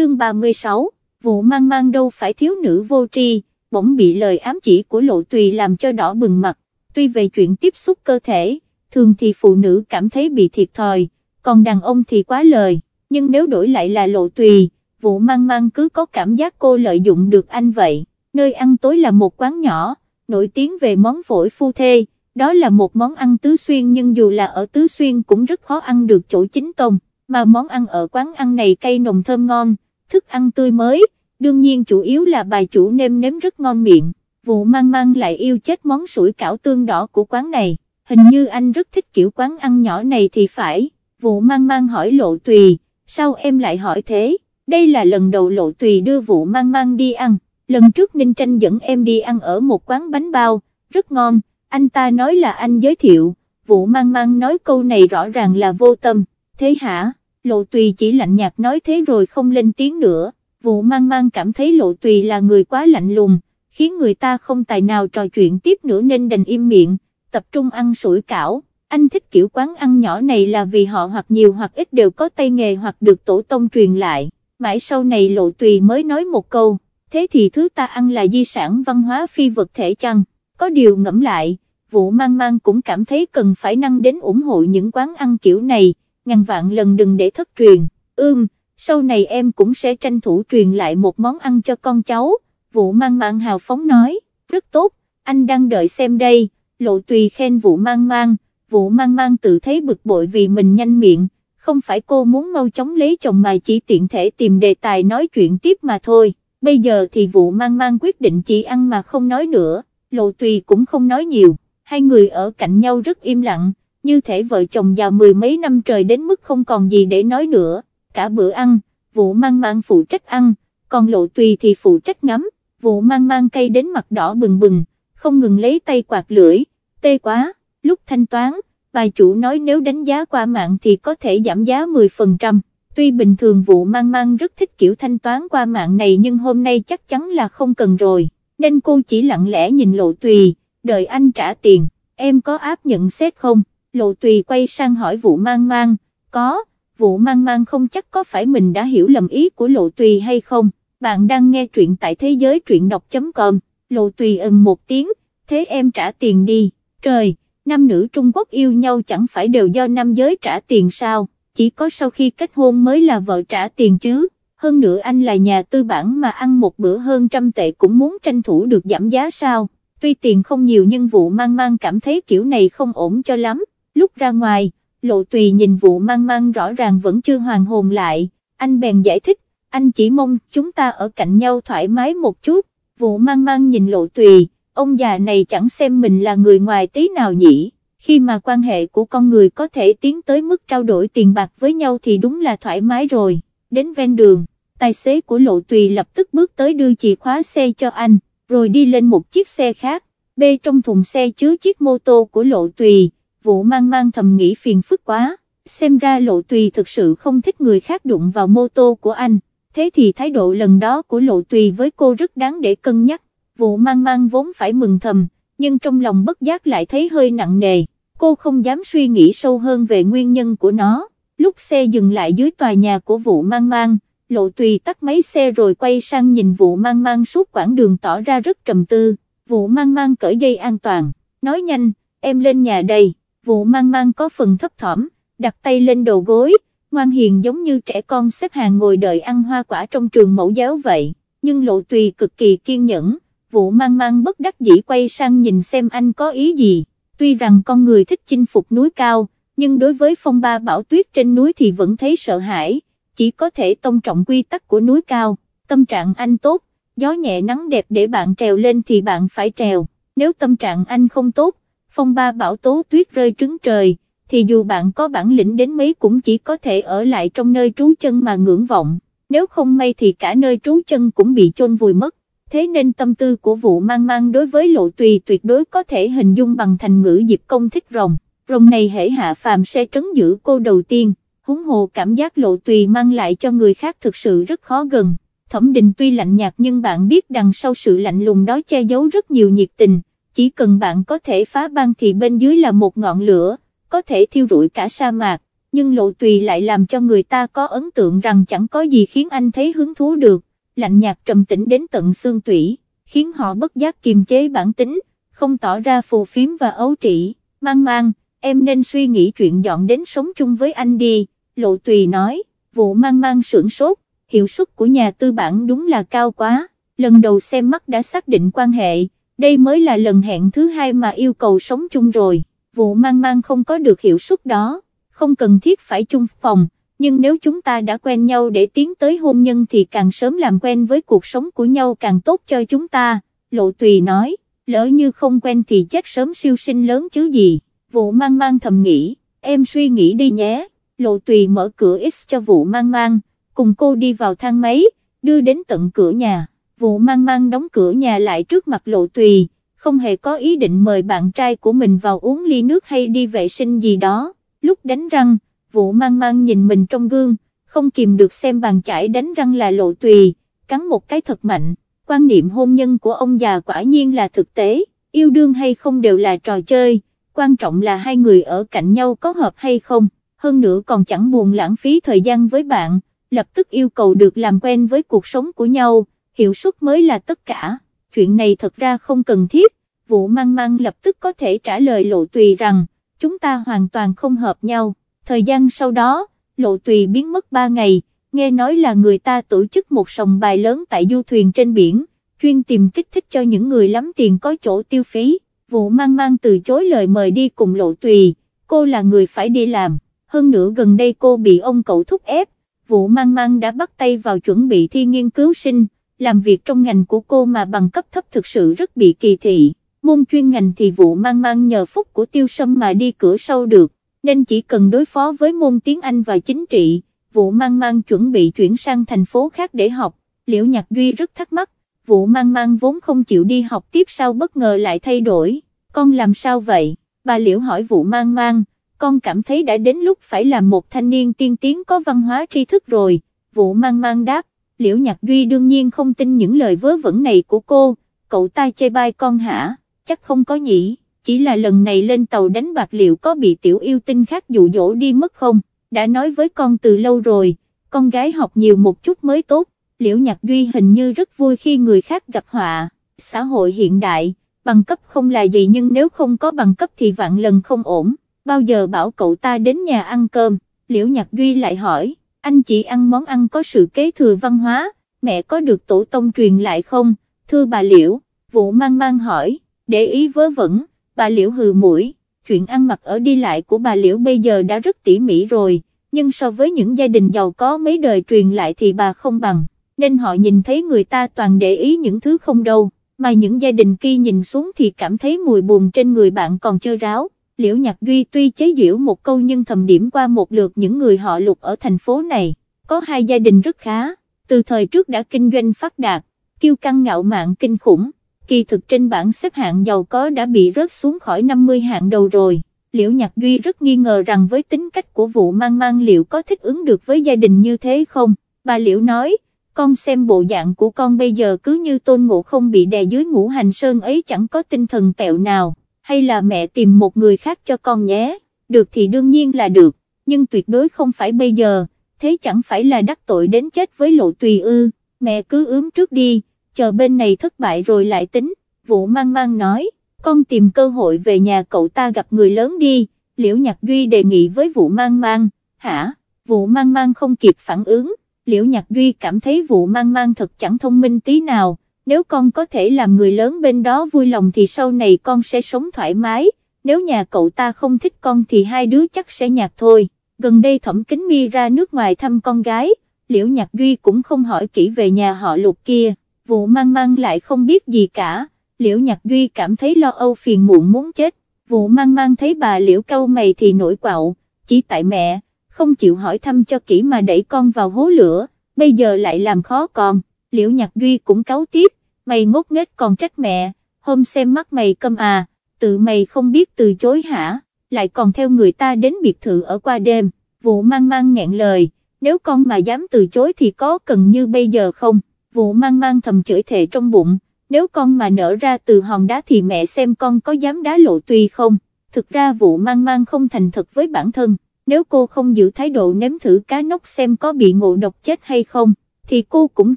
chương 36, vụ mang mang đâu phải thiếu nữ vô tri, bỗng bị lời ám chỉ của lộ tùy làm cho đỏ bừng mặt, tuy về chuyện tiếp xúc cơ thể, thường thì phụ nữ cảm thấy bị thiệt thòi, còn đàn ông thì quá lời, nhưng nếu đổi lại là lộ tùy, vụ mang mang cứ có cảm giác cô lợi dụng được anh vậy, nơi ăn tối là một quán nhỏ, nổi tiếng về món phổi phu thê, đó là một món ăn tứ xuyên nhưng dù là ở tứ xuyên cũng rất khó ăn được chỗ chính tông, mà món ăn ở quán ăn này cay nồng thơm ngon, thức ăn tươi mới, đương nhiên chủ yếu là bài chủ nêm nếm rất ngon miệng, vụ mang mang lại yêu chết món sủi cảo tương đỏ của quán này, hình như anh rất thích kiểu quán ăn nhỏ này thì phải, vụ mang mang hỏi lộ tùy, sao em lại hỏi thế, đây là lần đầu lộ tùy đưa vụ mang mang đi ăn, lần trước Ninh Tranh dẫn em đi ăn ở một quán bánh bao, rất ngon, anh ta nói là anh giới thiệu, vụ mang mang nói câu này rõ ràng là vô tâm, thế hả, lộ tùy chỉ lạnh nhạt nói thế rồi không lên tiếng nữa, vụ mang mang cảm thấy lộ tùy là người quá lạnh lùng, khiến người ta không tài nào trò chuyện tiếp nữa nên đành im miệng, tập trung ăn sủi cảo. Anh thích kiểu quán ăn nhỏ này là vì họ hoặc nhiều hoặc ít đều có tay nghề hoặc được tổ tông truyền lại, mãi sau này lộ tùy mới nói một câu, thế thì thứ ta ăn là di sản văn hóa phi vật thể chăng, có điều ngẫm lại, vụ mang mang cũng cảm thấy cần phải năng đến ủng hộ những quán ăn kiểu này, ngàn vạn lần đừng để thất truyền, ưm, sau này em cũng sẽ tranh thủ truyền lại một món ăn cho con cháu, vụ mang mang hào phóng nói, rất tốt, anh đang đợi xem đây, lộ tùy khen vụ mang mang, vụ mang mang tự thấy bực bội vì mình nhanh miệng, không phải cô muốn mau chóng lấy chồng mà chỉ tiện thể tìm đề tài nói chuyện tiếp mà thôi, bây giờ thì vụ mang mang quyết định chỉ ăn mà không nói nữa, lộ tùy cũng không nói nhiều, hai người ở cạnh nhau rất im lặng, như thể vợ chồng già mười mấy năm trời đến mức không còn gì để nói nữa, cả bữa ăn, vụ mang mang phụ trách ăn, còn lộ tùy thì phụ trách ngắm, vụ mang mang cây đến mặt đỏ bừng bừng, không ngừng lấy tay quạt lưỡi, tê quá, lúc thanh toán, bà chủ nói nếu đánh giá qua mạng thì có thể giảm giá 10%. Tuy bình thường vụ mang mang rất thích kiểu thanh toán qua mạng này nhưng hôm nay chắc chắn là không cần rồi, nên cô chỉ lặng lẽ nhìn lộ tùy, đợi anh trả tiền, em có áp nhận xét không? Lộ tùy quay sang hỏi vụ mang mang, có, vụ mang mang không chắc có phải mình đã hiểu lầm ý của lộ tùy hay không, bạn đang nghe truyện tại thế giới truyện đọc.com, lộ tùy ầm một tiếng, thế em trả tiền đi, trời, nam nữ Trung Quốc yêu nhau chẳng phải đều do nam giới trả tiền sao, chỉ có sau khi kết hôn mới là vợ trả tiền chứ, hơn nữa anh là nhà tư bản mà ăn một bữa hơn trăm tệ cũng muốn tranh thủ được giảm giá sao, tuy tiền không nhiều nhưng vụ mang mang cảm thấy kiểu này không ổn cho lắm, lúc ra ngoài, lộ tùy nhìn vụ mang mang rõ ràng vẫn chưa hoàn hồn lại, anh bèn giải thích, anh chỉ mong chúng ta ở cạnh nhau thoải mái một chút, vụ mang mang nhìn lộ tùy, ông già này chẳng xem mình là người ngoài tí nào nhỉ, khi mà quan hệ của con người có thể tiến tới mức trao đổi tiền bạc với nhau thì đúng là thoải mái rồi, đến ven đường, tài xế của lộ tùy lập tức bước tới đưa chìa khóa xe cho anh, rồi đi lên một chiếc xe khác, bê trong thùng xe chứa chiếc mô tô của lộ tùy vụ mang mang thầm nghĩ phiền phức quá, xem ra lộ tùy thực sự không thích người khác đụng vào mô tô của anh, thế thì thái độ lần đó của lộ tùy với cô rất đáng để cân nhắc, vụ mang mang vốn phải mừng thầm, nhưng trong lòng bất giác lại thấy hơi nặng nề, cô không dám suy nghĩ sâu hơn về nguyên nhân của nó, lúc xe dừng lại dưới tòa nhà của vụ mang mang, lộ tùy tắt máy xe rồi quay sang nhìn vụ mang mang suốt quãng đường tỏ ra rất trầm tư, vụ mang mang cởi dây an toàn, nói nhanh, em lên nhà đây vụ mang mang có phần thấp thỏm, đặt tay lên đầu gối, ngoan hiền giống như trẻ con xếp hàng ngồi đợi ăn hoa quả trong trường mẫu giáo vậy, nhưng lộ tùy cực kỳ kiên nhẫn, vụ mang mang bất đắc dĩ quay sang nhìn xem anh có ý gì, tuy rằng con người thích chinh phục núi cao, nhưng đối với phong ba bão tuyết trên núi thì vẫn thấy sợ hãi, chỉ có thể tôn trọng quy tắc của núi cao, tâm trạng anh tốt, gió nhẹ nắng đẹp để bạn trèo lên thì bạn phải trèo, nếu tâm trạng anh không tốt, phong ba bão tố tuyết rơi trứng trời, thì dù bạn có bản lĩnh đến mấy cũng chỉ có thể ở lại trong nơi trú chân mà ngưỡng vọng, nếu không may thì cả nơi trú chân cũng bị chôn vùi mất, thế nên tâm tư của vụ mang mang đối với lộ tùy tuyệt đối có thể hình dung bằng thành ngữ dịp công thích rồng, rồng này hễ hạ phàm sẽ trấn giữ cô đầu tiên, huống hồ cảm giác lộ tùy mang lại cho người khác thực sự rất khó gần. Thẩm định tuy lạnh nhạt nhưng bạn biết đằng sau sự lạnh lùng đó che giấu rất nhiều nhiệt tình, chỉ cần bạn có thể phá băng thì bên dưới là một ngọn lửa, có thể thiêu rụi cả sa mạc, nhưng lộ tùy lại làm cho người ta có ấn tượng rằng chẳng có gì khiến anh thấy hứng thú được, lạnh nhạt trầm tĩnh đến tận xương tủy, khiến họ bất giác kiềm chế bản tính, không tỏ ra phù phiếm và ấu trĩ, mang mang, em nên suy nghĩ chuyện dọn đến sống chung với anh đi, lộ tùy nói, vụ mang mang sưởng sốt, hiệu suất của nhà tư bản đúng là cao quá, lần đầu xem mắt đã xác định quan hệ, đây mới là lần hẹn thứ hai mà yêu cầu sống chung rồi, vụ mang mang không có được hiệu suất đó, không cần thiết phải chung phòng, nhưng nếu chúng ta đã quen nhau để tiến tới hôn nhân thì càng sớm làm quen với cuộc sống của nhau càng tốt cho chúng ta, lộ tùy nói, lỡ như không quen thì chết sớm siêu sinh lớn chứ gì, vụ mang mang thầm nghĩ, em suy nghĩ đi nhé, lộ tùy mở cửa X cho vụ mang mang, cùng cô đi vào thang máy, đưa đến tận cửa nhà, vụ mang mang đóng cửa nhà lại trước mặt lộ tùy, không hề có ý định mời bạn trai của mình vào uống ly nước hay đi vệ sinh gì đó, lúc đánh răng, vụ mang mang nhìn mình trong gương, không kìm được xem bàn chải đánh răng là lộ tùy, cắn một cái thật mạnh, quan niệm hôn nhân của ông già quả nhiên là thực tế, yêu đương hay không đều là trò chơi, quan trọng là hai người ở cạnh nhau có hợp hay không, hơn nữa còn chẳng buồn lãng phí thời gian với bạn, lập tức yêu cầu được làm quen với cuộc sống của nhau, hiệu suất mới là tất cả, chuyện này thật ra không cần thiết, vụ mang mang lập tức có thể trả lời lộ tùy rằng, chúng ta hoàn toàn không hợp nhau, thời gian sau đó, lộ tùy biến mất 3 ngày, nghe nói là người ta tổ chức một sòng bài lớn tại du thuyền trên biển, chuyên tìm kích thích cho những người lắm tiền có chỗ tiêu phí, vụ mang mang từ chối lời mời đi cùng lộ tùy, cô là người phải đi làm, hơn nữa gần đây cô bị ông cậu thúc ép, vụ mang mang đã bắt tay vào chuẩn bị thi nghiên cứu sinh, làm việc trong ngành của cô mà bằng cấp thấp thực sự rất bị kỳ thị, môn chuyên ngành thì vụ mang mang nhờ phúc của tiêu sâm mà đi cửa sau được, nên chỉ cần đối phó với môn tiếng Anh và chính trị, vụ mang mang chuẩn bị chuyển sang thành phố khác để học, liễu nhạc duy rất thắc mắc, vụ mang mang vốn không chịu đi học tiếp sau bất ngờ lại thay đổi, con làm sao vậy, bà liễu hỏi vụ mang mang, con cảm thấy đã đến lúc phải là một thanh niên tiên tiến có văn hóa tri thức rồi, vụ mang mang đáp, liễu nhạc duy đương nhiên không tin những lời vớ vẩn này của cô, cậu ta chê bai con hả, chắc không có nhỉ, chỉ là lần này lên tàu đánh bạc liệu có bị tiểu yêu tinh khác dụ dỗ đi mất không, đã nói với con từ lâu rồi, con gái học nhiều một chút mới tốt, liễu nhạc duy hình như rất vui khi người khác gặp họa, xã hội hiện đại, bằng cấp không là gì nhưng nếu không có bằng cấp thì vạn lần không ổn, bao giờ bảo cậu ta đến nhà ăn cơm, liễu nhạc duy lại hỏi, anh chỉ ăn món ăn có sự kế thừa văn hóa, mẹ có được tổ tông truyền lại không, thưa bà liễu, vụ mang mang hỏi, để ý vớ vẩn, bà liễu hừ mũi, chuyện ăn mặc ở đi lại của bà liễu bây giờ đã rất tỉ mỉ rồi, nhưng so với những gia đình giàu có mấy đời truyền lại thì bà không bằng, nên họ nhìn thấy người ta toàn để ý những thứ không đâu, mà những gia đình kia nhìn xuống thì cảm thấy mùi buồn trên người bạn còn chưa ráo. Liễu Nhạc Duy tuy chế giễu một câu nhưng thầm điểm qua một lượt những người họ lục ở thành phố này, có hai gia đình rất khá, từ thời trước đã kinh doanh phát đạt, kiêu căng ngạo mạn kinh khủng, kỳ thực trên bảng xếp hạng giàu có đã bị rớt xuống khỏi 50 hạng đầu rồi. Liễu Nhạc Duy rất nghi ngờ rằng với tính cách của vụ mang mang liệu có thích ứng được với gia đình như thế không, bà Liễu nói, con xem bộ dạng của con bây giờ cứ như tôn ngộ không bị đè dưới ngũ hành sơn ấy chẳng có tinh thần tẹo nào, hay là mẹ tìm một người khác cho con nhé, được thì đương nhiên là được, nhưng tuyệt đối không phải bây giờ, thế chẳng phải là đắc tội đến chết với lộ tùy ư, mẹ cứ ướm trước đi, chờ bên này thất bại rồi lại tính, vụ mang mang nói, con tìm cơ hội về nhà cậu ta gặp người lớn đi, liễu nhạc duy đề nghị với vụ mang mang, hả, vụ mang mang không kịp phản ứng, liễu nhạc duy cảm thấy vụ mang mang thật chẳng thông minh tí nào, nếu con có thể làm người lớn bên đó vui lòng thì sau này con sẽ sống thoải mái, nếu nhà cậu ta không thích con thì hai đứa chắc sẽ nhạt thôi, gần đây thẩm kính mi ra nước ngoài thăm con gái, liễu nhạc duy cũng không hỏi kỹ về nhà họ lục kia, vụ mang mang lại không biết gì cả, liễu nhạc duy cảm thấy lo âu phiền muộn muốn chết, vụ mang mang thấy bà liễu câu mày thì nổi quạo, chỉ tại mẹ, không chịu hỏi thăm cho kỹ mà đẩy con vào hố lửa, bây giờ lại làm khó con, liễu nhạc duy cũng cáu tiếp, mày ngốc nghếch còn trách mẹ, hôm xem mắt mày câm à, tự mày không biết từ chối hả, lại còn theo người ta đến biệt thự ở qua đêm, vụ mang mang ngẹn lời, nếu con mà dám từ chối thì có cần như bây giờ không, vụ mang mang thầm chửi thề trong bụng, nếu con mà nở ra từ hòn đá thì mẹ xem con có dám đá lộ tùy không, thực ra vụ mang mang không thành thật với bản thân, nếu cô không giữ thái độ nếm thử cá nóc xem có bị ngộ độc chết hay không, thì cô cũng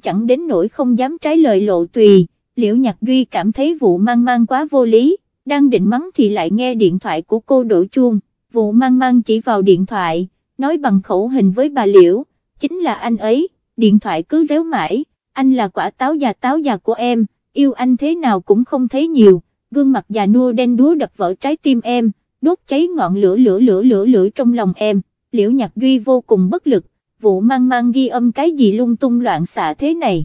chẳng đến nỗi không dám trái lời lộ tùy, liễu nhạc duy cảm thấy vụ mang mang quá vô lý, đang định mắng thì lại nghe điện thoại của cô đổ chuông, vụ mang mang chỉ vào điện thoại, nói bằng khẩu hình với bà liễu, chính là anh ấy, điện thoại cứ réo mãi, anh là quả táo già táo già của em, yêu anh thế nào cũng không thấy nhiều, gương mặt già nua đen đúa đập vỡ trái tim em, đốt cháy ngọn lửa lửa lửa lửa lửa trong lòng em, liễu nhạc duy vô cùng bất lực, vụ mang mang ghi âm cái gì lung tung loạn xạ thế này.